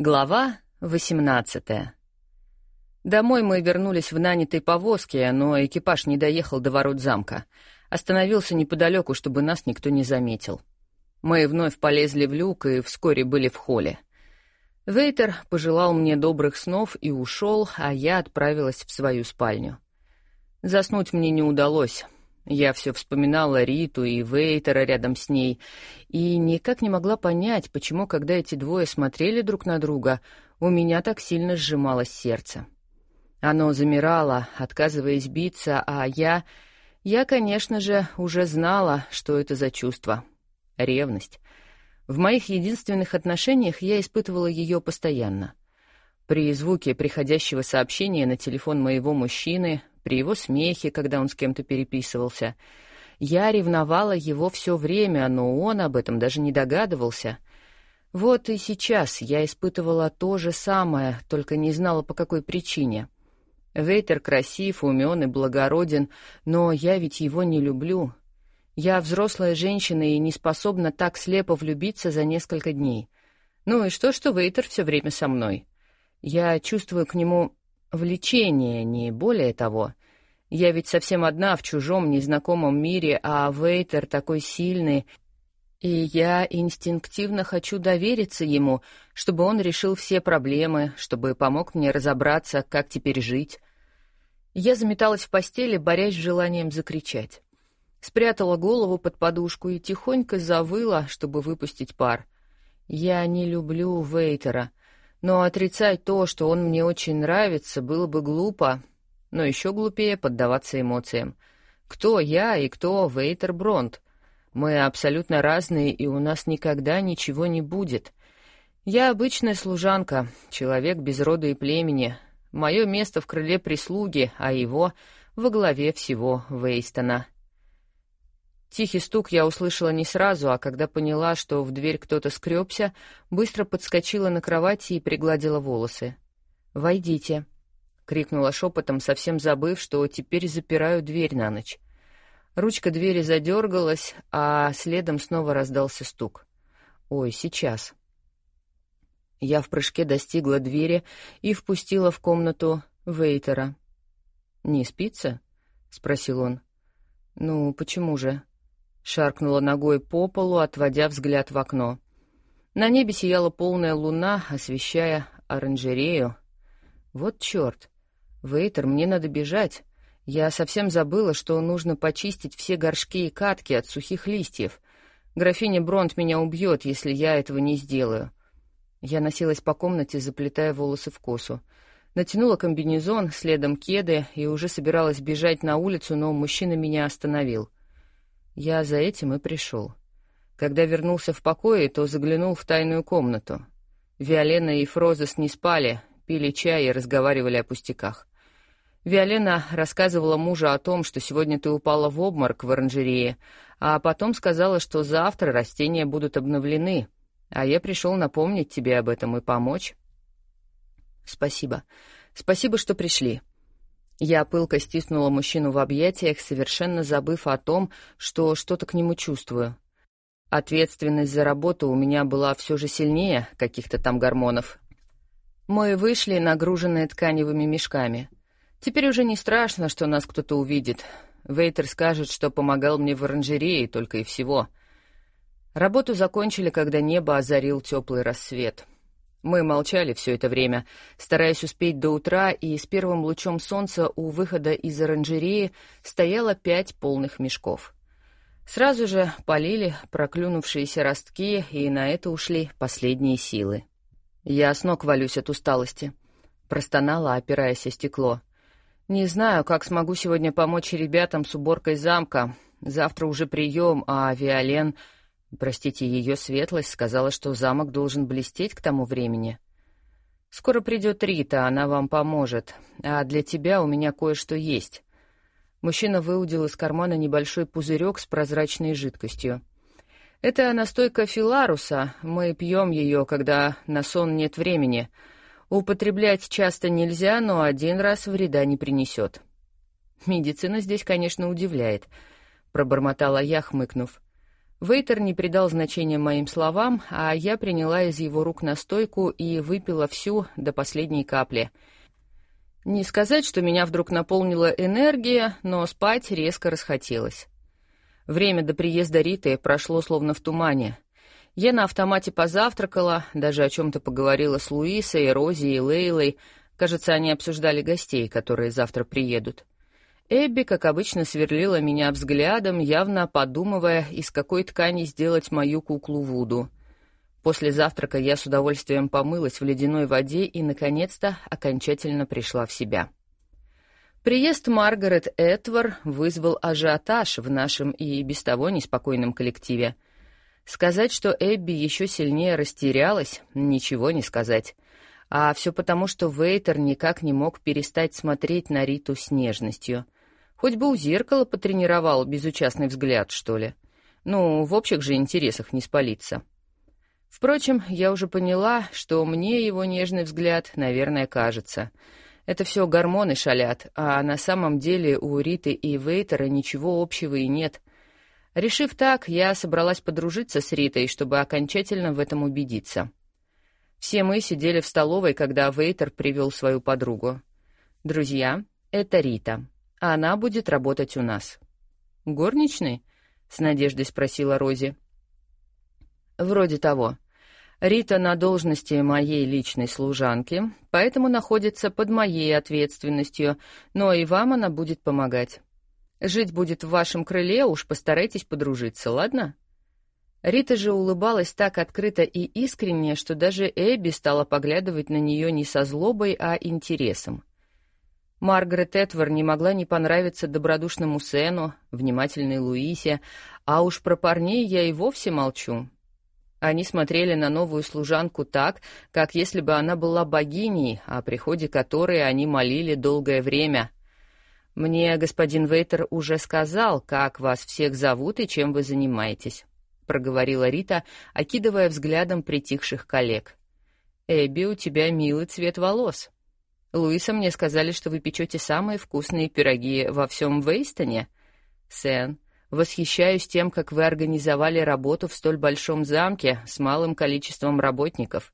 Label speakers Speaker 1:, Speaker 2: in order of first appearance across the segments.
Speaker 1: Глава 18 Домой мы вернулись в нанятой повозке, но экипаж не доехал до ворот замка. Остановился неподалеку, чтобы нас никто не заметил. Мы вновь полезли в люк и вскоре были в холле. Вейтер пожелал мне добрых снов и ушел, а я отправилась в свою спальню. Заснуть мне не удалось. Я все вспоминала Риту и Вейтера рядом с ней, и никак не могла понять, почему, когда эти двое смотрели друг на друга, у меня так сильно сжималось сердце. Оно замирало, отказываясь биться, а я... Я, конечно же, уже знала, что это за чувство. Ревность. В моих единственных отношениях я испытывала ее постоянно. При звуке приходящего сообщения на телефон моего мужчины при его смехе, когда он с кем-то переписывался. Я ревновала его все время, но он об этом даже не догадывался. Вот и сейчас я испытывала то же самое, только не знала, по какой причине. Вейтер красив, умен и благороден, но я ведь его не люблю. Я взрослая женщина и не способна так слепо влюбиться за несколько дней. Ну и что, что Вейтер все время со мной? Я чувствую к нему влечение, не более того. Я ведь совсем одна в чужом, незнакомом мире, а Вейтер такой сильный, и я инстинктивно хочу довериться ему, чтобы он решил все проблемы, чтобы помог мне разобраться, как теперь жить. Я заметалась в постели, борясь с желанием закричать. Спрятала голову под подушку и тихонько завыла, чтобы выпустить пар. Я не люблю Вейтера, но отрицать то, что он мне очень нравится, было бы глупо, но еще глупее поддаваться эмоциям. Кто я и кто Вейтер Бронт? Мы абсолютно разные, и у нас никогда ничего не будет. Я обычная служанка, человек без рода и племени. Мое место в крыле прислуги, а его — во главе всего Вейстона. Тихий стук я услышала не сразу, а когда поняла, что в дверь кто-то скребся, быстро подскочила на кровати и пригладила волосы. «Войдите», крикнула шепотом, совсем забыв, что теперь запираю дверь на ночь. Ручка двери задергалась, а следом снова раздался стук. Ой, сейчас. Я в прыжке достигла двери и впустила в комнату Вейтера. «Не спится?» — спросил он. «Ну, почему же?» — шаркнула ногой по полу, отводя взгляд в окно. На небе сияла полная луна, освещая оранжерею. Вот черт! «Вейтер, мне надо бежать. Я совсем забыла, что нужно почистить все горшки и катки от сухих листьев. Графиня Бронт меня убьет, если я этого не сделаю». Я носилась по комнате, заплетая волосы в косу. Натянула комбинезон, следом кеды и уже собиралась бежать на улицу, но мужчина меня остановил. Я за этим и пришел. Когда вернулся в покое, то заглянул в тайную комнату. Виолена и Фрозес не спали, пили чай и разговаривали о пустяках. Виолена рассказывала мужу о том, что сегодня ты упала в обморок в оранжерее, а потом сказала, что завтра растения будут обновлены, а я пришел напомнить тебе об этом и помочь. Спасибо. Спасибо, что пришли. Я пылко стиснула мужчину в объятиях, совершенно забыв о том, что что-то к нему чувствую. Ответственность за работу у меня была все же сильнее каких-то там гормонов. Мы вышли, нагруженные тканевыми мешками — Теперь уже не страшно, что нас кто-то увидит. Вейтер скажет, что помогал мне в оранжерее только и всего. Работу закончили, когда небо озарил теплый рассвет. Мы молчали все это время, стараясь успеть до утра, и с первым лучом солнца у выхода из оранжереи стояло пять полных мешков. Сразу же полили проклюнувшиеся ростки, и на это ушли последние силы. Я с ног валюсь от усталости. Простонала, опираясь о стекло. Не знаю, как смогу сегодня помочь ребятам с уборкой замка. Завтра уже прием, а Виолен, простите, ее светлость, сказала, что замок должен блестеть к тому времени. Скоро придет Рита, она вам поможет. А для тебя у меня кое-что есть. Мужчина выудил из кармана небольшой пузырек с прозрачной жидкостью. Это настойка филаруса. Мы пьем ее, когда на сон нет времени — Употреблять часто нельзя, но один раз вреда не принесет. Медицина здесь, конечно, удивляет, пробормотала я, хмыкнув. Вейтер не придал значения моим словам, а я приняла из его рук настойку и выпила всю до последней капли. Не сказать, что меня вдруг наполнила энергия, но спать резко расхотелось. Время до приезда Риты прошло словно в тумане. Я на автомате позавтракала, даже о чем-то поговорила с Луисой, Рози и Лейлой. Кажется, они обсуждали гостей, которые завтра приедут. Эбби, как обычно, сверлила меня взглядом, явно подумывая, из какой ткани сделать мою куклу Вуду. После завтрака я с удовольствием помылась в ледяной воде и, наконец-то, окончательно пришла в себя. Приезд Маргарет Этвор вызвал ажиотаж в нашем и без того неспокойном коллективе. Сказать, что Эбби еще сильнее растерялась, ничего не сказать. А все потому, что Вейтер никак не мог перестать смотреть на Риту с нежностью — Хоть бы у зеркала потренировал безучастный взгляд, что ли. Ну, в общих же интересах не спалиться. Впрочем, я уже поняла, что мне его нежный взгляд, наверное, кажется. Это все гормоны шалят, а на самом деле у Риты и Вейтера ничего общего и нет. Решив так, я собралась подружиться с Ритой, чтобы окончательно в этом убедиться. Все мы сидели в столовой, когда Вейтер привел свою подругу. «Друзья, это Рита. Она будет работать у нас. Горничной? с надеждой спросила Рози. Вроде того. Рита на должности моей личной служанки, поэтому находится под моей ответственностью, но и вам она будет помогать. Жить будет в вашем крыле, уж постарайтесь подружиться, ладно? Рита же улыбалась так открыто и искренне, что даже Эбби стала поглядывать на нее не со злобой, а интересом. Маргарет Этвор не могла не понравиться добродушному Сену, внимательной Луисе, а уж про парней я и вовсе молчу. Они смотрели на новую служанку так, как если бы она была богиней, о приходе которой они молили долгое время. «Мне господин Вейтер уже сказал, как вас всех зовут и чем вы занимаетесь», — проговорила Рита, окидывая взглядом притихших коллег. «Эбби, у тебя милый цвет волос». Луиса мне сказали, что вы печете самые вкусные пироги во всем Вейстоне. Сен, восхищаюсь тем, как вы организовали работу в столь большом замке с малым количеством работников.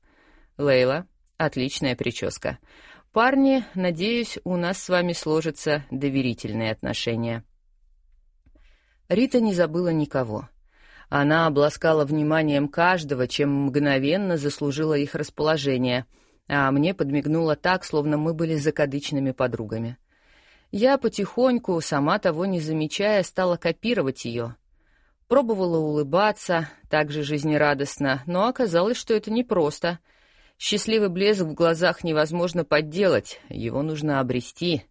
Speaker 1: Лейла, отличная прическа. Парни, надеюсь, у нас с вами сложатся доверительные отношения. Рита не забыла никого. Она обласкала вниманием каждого, чем мгновенно заслужила их расположение — а мне подмигнула так, словно мы были закадычными подругами. Я потихоньку, сама того не замечая, стала копировать ее. Пробовала улыбаться, так же жизнерадостно, но оказалось, что это непросто. Счастливый блеск в глазах невозможно подделать, его нужно обрести.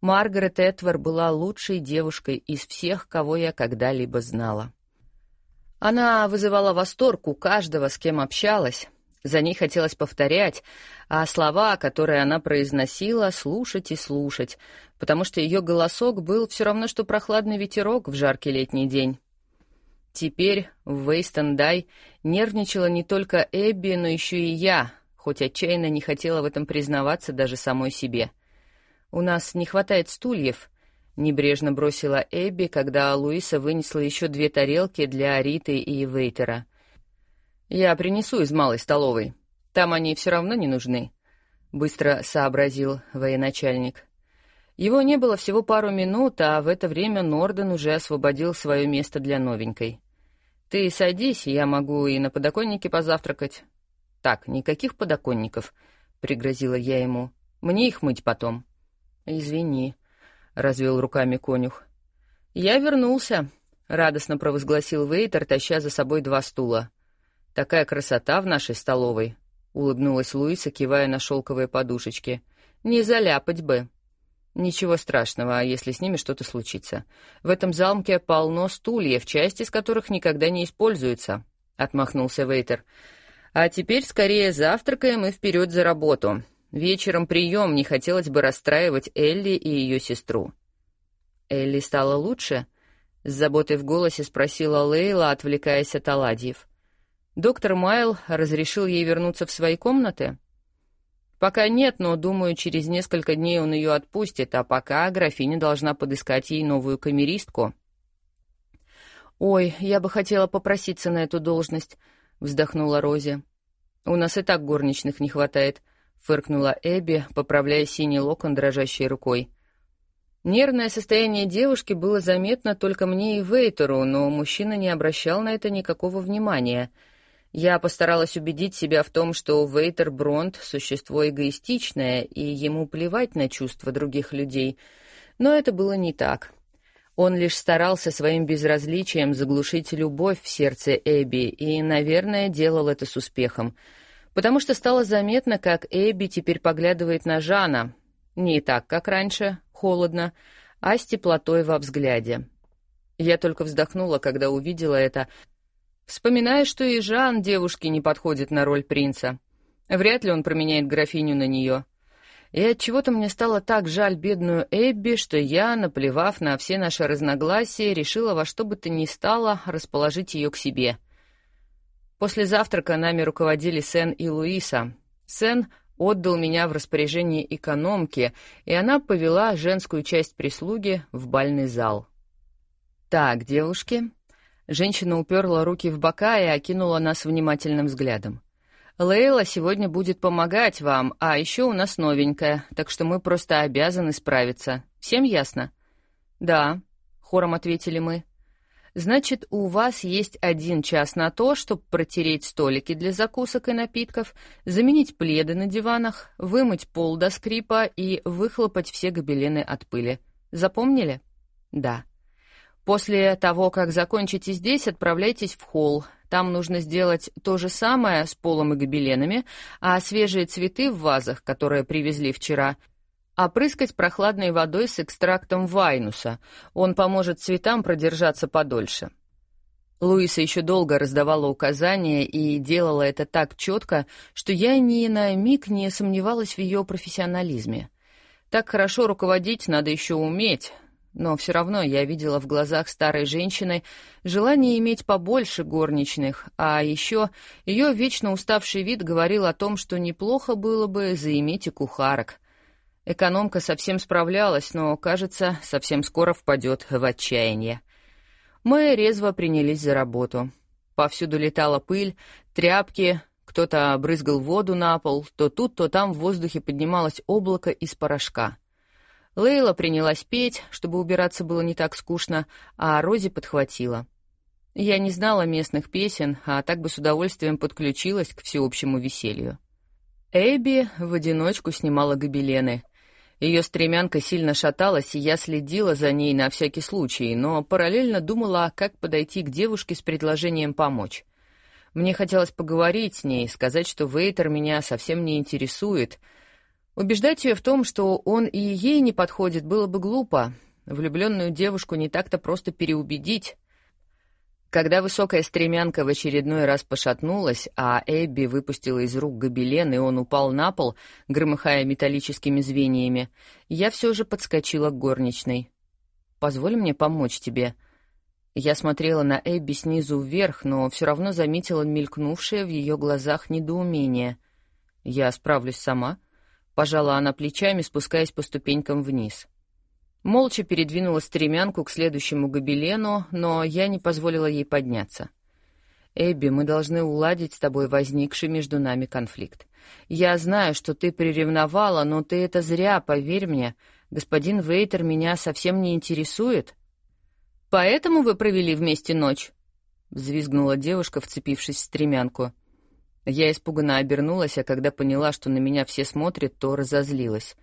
Speaker 1: Маргарет Этвор была лучшей девушкой из всех, кого я когда-либо знала. Она вызывала восторг у каждого, с кем общалась, за ней хотелось повторять, а слова, которые она произносила, слушать и слушать, потому что ее голосок был все равно, что прохладный ветерок в жаркий летний день. Теперь в Вейстендай нервничала не только Эбби, но еще и я, хоть отчаянно не хотела в этом признаваться даже самой себе. «У нас не хватает стульев», — небрежно бросила Эбби, когда Луиса вынесла еще две тарелки для Риты и Вейтера. «Я принесу из малой столовой. Там они все равно не нужны», — быстро сообразил военачальник. Его не было всего пару минут, а в это время Норден уже освободил свое место для новенькой. «Ты садись, я могу и на подоконнике позавтракать». «Так, никаких подоконников», — пригрозила я ему. «Мне их мыть потом». «Извини», — развел руками конюх. «Я вернулся», — радостно провозгласил Вейтер, таща за собой два стула. Такая красота в нашей столовой, улыбнулась Луиса, кивая на шелковые подушечки. Не заляпать бы. Ничего страшного, если с ними что-то случится. В этом замке полно стульев, часть из которых никогда не используется, отмахнулся Вейтер. А теперь скорее завтракаем и вперед за работу. Вечером прием, не хотелось бы расстраивать Элли и ее сестру. Элли стала лучше? С заботой в голосе спросила Лейла, отвлекаясь от оладьев. Доктор Майл разрешил ей вернуться в свои комнаты? Пока нет, но, думаю, через несколько дней он ее отпустит, а пока графиня должна подыскать ей новую камеристку. «Ой, я бы хотела попроситься на эту должность», — вздохнула Рози. «У нас и так горничных не хватает», — фыркнула Эбби, поправляя синий локон дрожащей рукой. Нервное состояние девушки было заметно только мне и Вейтеру, но мужчина не обращал на это никакого внимания. Я постаралась убедить себя в том, что Вейтер Бронт — существо эгоистичное, и ему плевать на чувства других людей. Но это было не так. Он лишь старался своим безразличием заглушить любовь в сердце Эбби и, наверное, делал это с успехом. Потому что стало заметно, как Эбби теперь поглядывает на Жана. Не так, как раньше, холодно, а с теплотой во взгляде. Я только вздохнула, когда увидела это, вспоминая, что и Жан девушке не подходит на роль принца. Вряд ли он променяет графиню на нее. И от чего то мне стало так жаль бедную Эбби, что я, наплевав на все наши разногласия, решила во что бы то ни стало расположить ее к себе. После завтрака нами руководили Сен и Луиса. Сен отдал меня в распоряжение экономки, и она повела женскую часть прислуги в бальный зал. «Так, девушки...» Женщина уперла руки в бока и окинула нас внимательным взглядом. Лейла сегодня будет помогать вам, а еще у нас новенькая, так что мы просто обязаны справиться. Всем ясно? Да, хором ответили мы. Значит, у вас есть один час на то, чтобы протереть столики для закусок и напитков, заменить пледы на диванах, вымыть пол до скрипа и выхлопать все гобелены от пыли. Запомнили? Да. После того, как закончите здесь, отправляйтесь в холл. Там нужно сделать то же самое с полом и гобеленами, а свежие цветы в вазах, которые привезли вчера, опрыскать прохладной водой с экстрактом вайнуса. Он поможет цветам продержаться подольше. Луиса еще долго раздавала указания и делала это так четко, что я ни на миг не сомневалась в ее профессионализме. Так хорошо руководить надо еще уметь, но все равно я видела в глазах старой женщины желание иметь побольше горничных, а еще ее вечно уставший вид говорил о том, что неплохо было бы заиметь и кухарок. Экономка совсем справлялась, но, кажется, совсем скоро впадет в отчаяние. Мы резво принялись за работу. Повсюду летала пыль, тряпки, кто-то брызгал воду на пол, то тут, то там в воздухе поднималось облако из порошка — Лейла принялась петь, чтобы убираться было не так скучно, а Рози подхватила. Я не знала местных песен, а так бы с удовольствием подключилась к всеобщему веселью. Эбби в одиночку снимала гобелены. Ее стремянка сильно шаталась, и я следила за ней на всякий случай, но параллельно думала, как подойти к девушке с предложением помочь. Мне хотелось поговорить с ней, сказать, что Вейтер меня совсем не интересует — Убеждать ее в том, что он и ей не подходит, было бы глупо. Влюбленную девушку не так-то просто переубедить. Когда высокая стремянка в очередной раз пошатнулась, а Эбби выпустила из рук гобелен, и он упал на пол, громыхая металлическими звеньями, я все же подскочила к горничной. «Позволь мне помочь тебе». Я смотрела на Эбби снизу вверх, но все равно заметила мелькнувшее в ее глазах недоумение. «Я справлюсь сама», Пожала она плечами, спускаясь по ступенькам вниз. Молча передвинула стремянку к следующему гобелену, но я не позволила ей подняться. «Эбби, мы должны уладить с тобой возникший между нами конфликт. Я знаю, что ты приревновала, но ты это зря, поверь мне. Господин Вейтер меня совсем не интересует». «Поэтому вы провели вместе ночь?» — взвизгнула девушка, вцепившись в стремянку. Я испуганно обернулась, а когда поняла, что на меня все смотрят, то разозлилась.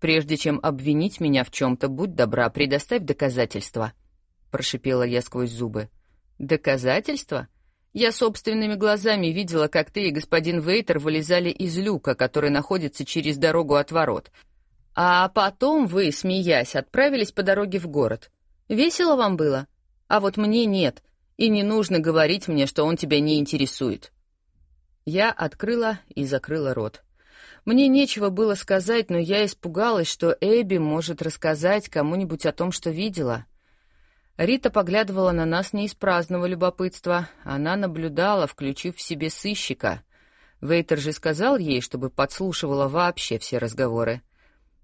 Speaker 1: «Прежде чем обвинить меня в чем-то, будь добра, предоставь доказательства», — прошипела я сквозь зубы. «Доказательства? Я собственными глазами видела, как ты и господин Вейтер вылезали из люка, который находится через дорогу от ворот. А потом вы, смеясь, отправились по дороге в город. Весело вам было? А вот мне нет, и не нужно говорить мне, что он тебя не интересует». Я открыла и закрыла рот. Мне нечего было сказать, но я испугалась, что Эбби может рассказать кому-нибудь о том, что видела. Рита поглядывала на нас не из праздного любопытства. Она наблюдала, включив в себе сыщика. Вейтер же сказал ей, чтобы подслушивала вообще все разговоры.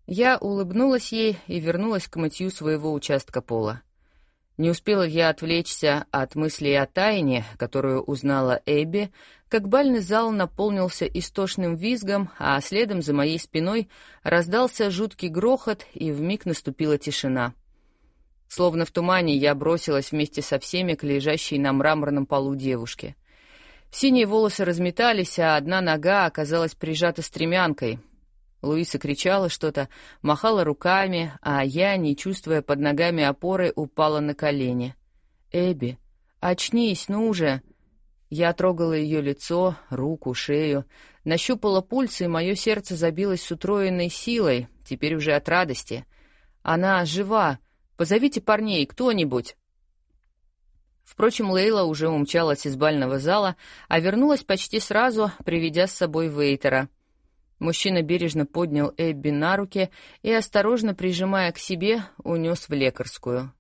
Speaker 1: Я улыбнулась ей и вернулась к мытью своего участка пола. Не успела я отвлечься от мыслей о тайне, которую узнала Эбби, как бальный зал наполнился истошным визгом, а следом за моей спиной раздался жуткий грохот, и вмиг наступила тишина. Словно в тумане я бросилась вместе со всеми к лежащей на мраморном полу девушке. Синие волосы разметались, а одна нога оказалась прижата стремянкой, Луиса кричала что-то, махала руками, а я, не чувствуя под ногами опоры, упала на колени. «Эбби, очнись, ну уже!» Я трогала ее лицо, руку, шею, нащупала пульс, и мое сердце забилось с утроенной силой, теперь уже от радости. «Она жива! Позовите парней, кто-нибудь!» Впрочем, Лейла уже умчалась из бального зала, а вернулась почти сразу, приведя с собой Вейтера — Мужчина бережно поднял Эбби на руки и, осторожно прижимая к себе, унес в лекарскую.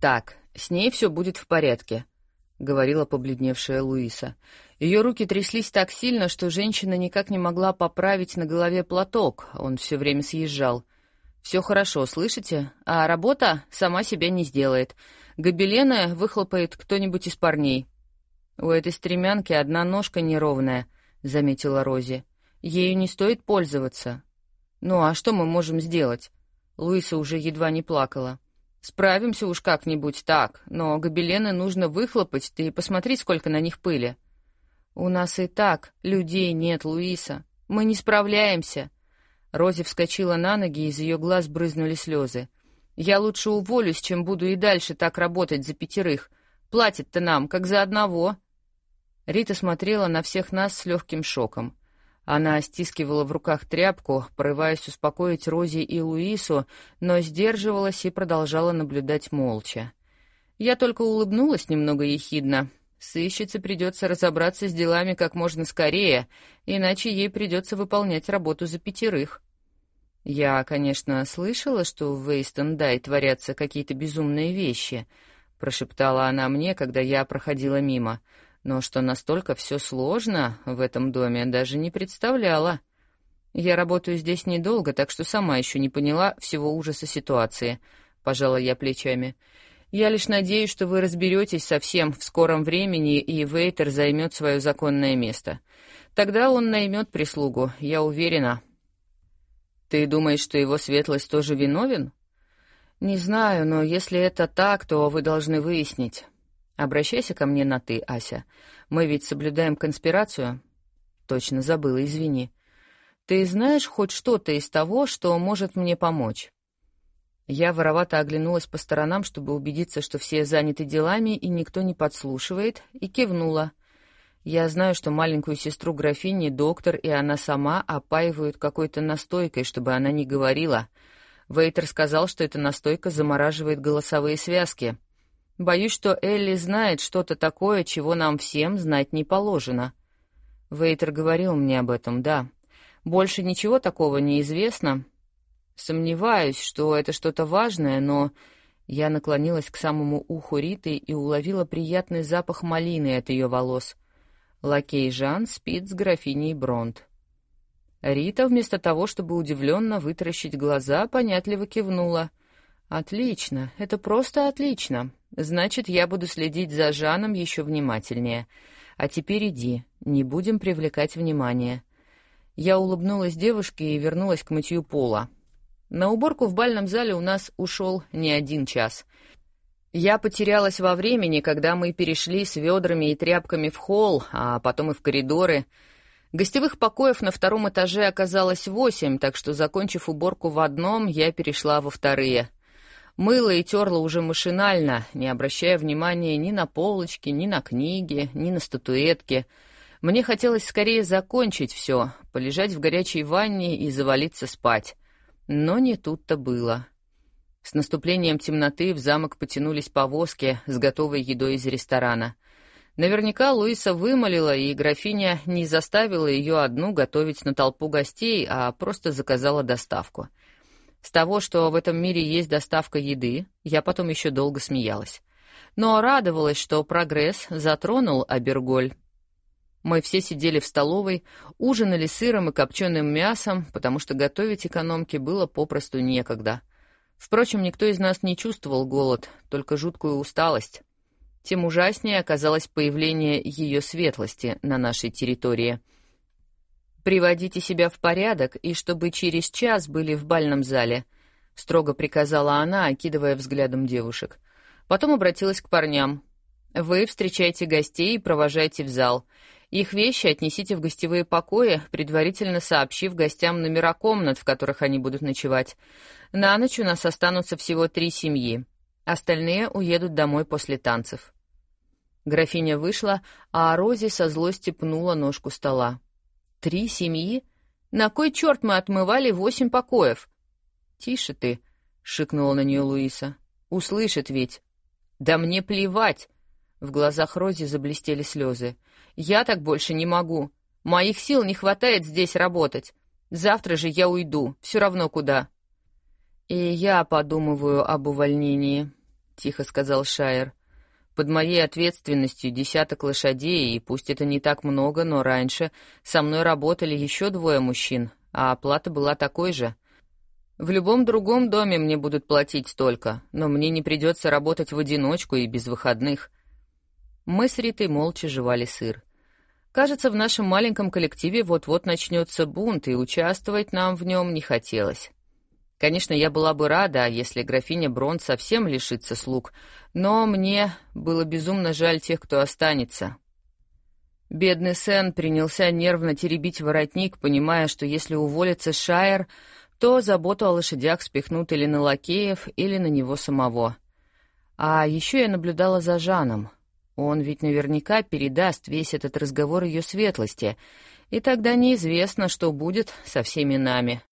Speaker 1: «Так, с ней все будет в порядке», — говорила побледневшая Луиса. Ее руки тряслись так сильно, что женщина никак не могла поправить на голове платок, он все время съезжал. «Все хорошо, слышите? А работа сама себя не сделает. Гобелена выхлопает кто-нибудь из парней». «У этой стремянки одна ножка неровная», — заметила Рози. Ею не стоит пользоваться. Ну а что мы можем сделать? Луиса уже едва не плакала. Справимся уж как-нибудь так, но гобелены нужно выхлопать, ты посмотри, сколько на них пыли. У нас и так людей нет, Луиса. Мы не справляемся. Рози вскочила на ноги, из ее глаз брызнули слезы. Я лучше уволюсь, чем буду и дальше так работать за пятерых. Платят-то нам, как за одного. Рита смотрела на всех нас с легким шоком. Она стискивала в руках тряпку, порываясь успокоить Рози и Луису, но сдерживалась и продолжала наблюдать молча. Я только улыбнулась немного ехидно. Сыщице придется разобраться с делами как можно скорее, иначе ей придется выполнять работу за пятерых. Я, конечно, слышала, что в Вейстон-Дай творятся какие-то безумные вещи, прошептала она мне, когда я проходила мимо — но что настолько все сложно в этом доме, даже не представляла. Я работаю здесь недолго, так что сама еще не поняла всего ужаса ситуации, пожала я плечами. Я лишь надеюсь, что вы разберетесь со всем в скором времени, и Вейтер займет свое законное место. Тогда он наймет прислугу, я уверена. Ты думаешь, что его светлость тоже виновен? Не знаю, но если это так, то вы должны выяснить. Обращайся ко мне на «ты», Ася. Мы ведь соблюдаем конспирацию. Точно забыла, извини. Ты знаешь хоть что-то из того, что может мне помочь? Я воровато оглянулась по сторонам, чтобы убедиться, что все заняты делами и никто не подслушивает, и кивнула. Я знаю, что маленькую сестру графини доктор и она сама опаивают какой-то настойкой, чтобы она не говорила. Вейтер сказал, что эта настойка замораживает голосовые связки. Боюсь, что Элли знает что-то такое, чего нам всем знать не положено. Вейтер говорил мне об этом, да. Больше ничего такого не известно. Сомневаюсь, что это что-то важное, но я наклонилась к самому уху Риты и уловила приятный запах малины от ее волос. Лакей Жан спит с графиней Бронт. Рита, вместо того, чтобы удивленно вытаращить глаза, понятливо кивнула. «Отлично, это просто отлично. Значит, я буду следить за Жаном еще внимательнее. А теперь иди, не будем привлекать внимание. Я улыбнулась девушке и вернулась к мытью пола. На уборку в бальном зале у нас ушел не один час. Я потерялась во времени, когда мы перешли с ведрами и тряпками в холл, а потом и в коридоры. Гостевых покоев на втором этаже оказалось восемь, так что, закончив уборку в одном, я перешла во вторые — Мыла и терла уже машинально, не обращая внимания ни на полочки, ни на книги, ни на статуэтки. Мне хотелось скорее закончить все, полежать в горячей ванне и завалиться спать. Но не тут-то было. С наступлением темноты в замок потянулись повозки с готовой едой из ресторана. Наверняка Луиса вымолила, и графиня не заставила ее одну готовить на толпу гостей, а просто заказала доставку — с того, что в этом мире есть доставка еды, я потом еще долго смеялась. Но радовалась, что прогресс затронул Аберголь. Мы все сидели в столовой, ужинали сыром и копченым мясом, потому что готовить экономке было попросту некогда. Впрочем, никто из нас не чувствовал голод, только жуткую усталость. Тем ужаснее оказалось появление ее светлости на нашей территории. «Приводите себя в порядок, и чтобы через час были в бальном зале», — строго приказала она, окидывая взглядом девушек. Потом обратилась к парням. «Вы встречайте гостей и провожайте в зал. Их вещи отнесите в гостевые покои, предварительно сообщив гостям номера комнат, в которых они будут ночевать. На ночь у нас останутся всего три семьи. Остальные уедут домой после танцев». Графиня вышла, а Рози со злости пнула ножку стола. «Три семьи? На кой черт мы отмывали восемь покоев?» «Тише ты», — шикнула на нее Луиса. «Услышит ведь». «Да мне плевать!» В глазах Рози заблестели слезы. «Я так больше не могу. Моих сил не хватает здесь работать. Завтра же я уйду, все равно куда». «И я подумываю об увольнении», — тихо сказал Шайер. Под моей ответственностью десяток лошадей, и пусть это не так много, но раньше со мной работали еще двое мужчин, а оплата была такой же. В любом другом доме мне будут платить столько, но мне не придется работать в одиночку и без выходных. Мы с Ритой молча жевали сыр. Кажется, в нашем маленьком коллективе вот-вот начнется бунт, и участвовать нам в нем не хотелось. Конечно, я была бы рада, если графиня Брон совсем лишится слуг, но мне было безумно жаль тех, кто останется. Бедный Сен принялся нервно теребить воротник, понимая, что если уволится Шайер, то заботу о лошадях спихнут или на лакеев, или на него самого. А еще я наблюдала за Жаном. Он ведь наверняка передаст весь этот разговор ее светлости, и тогда неизвестно, что будет со всеми нами.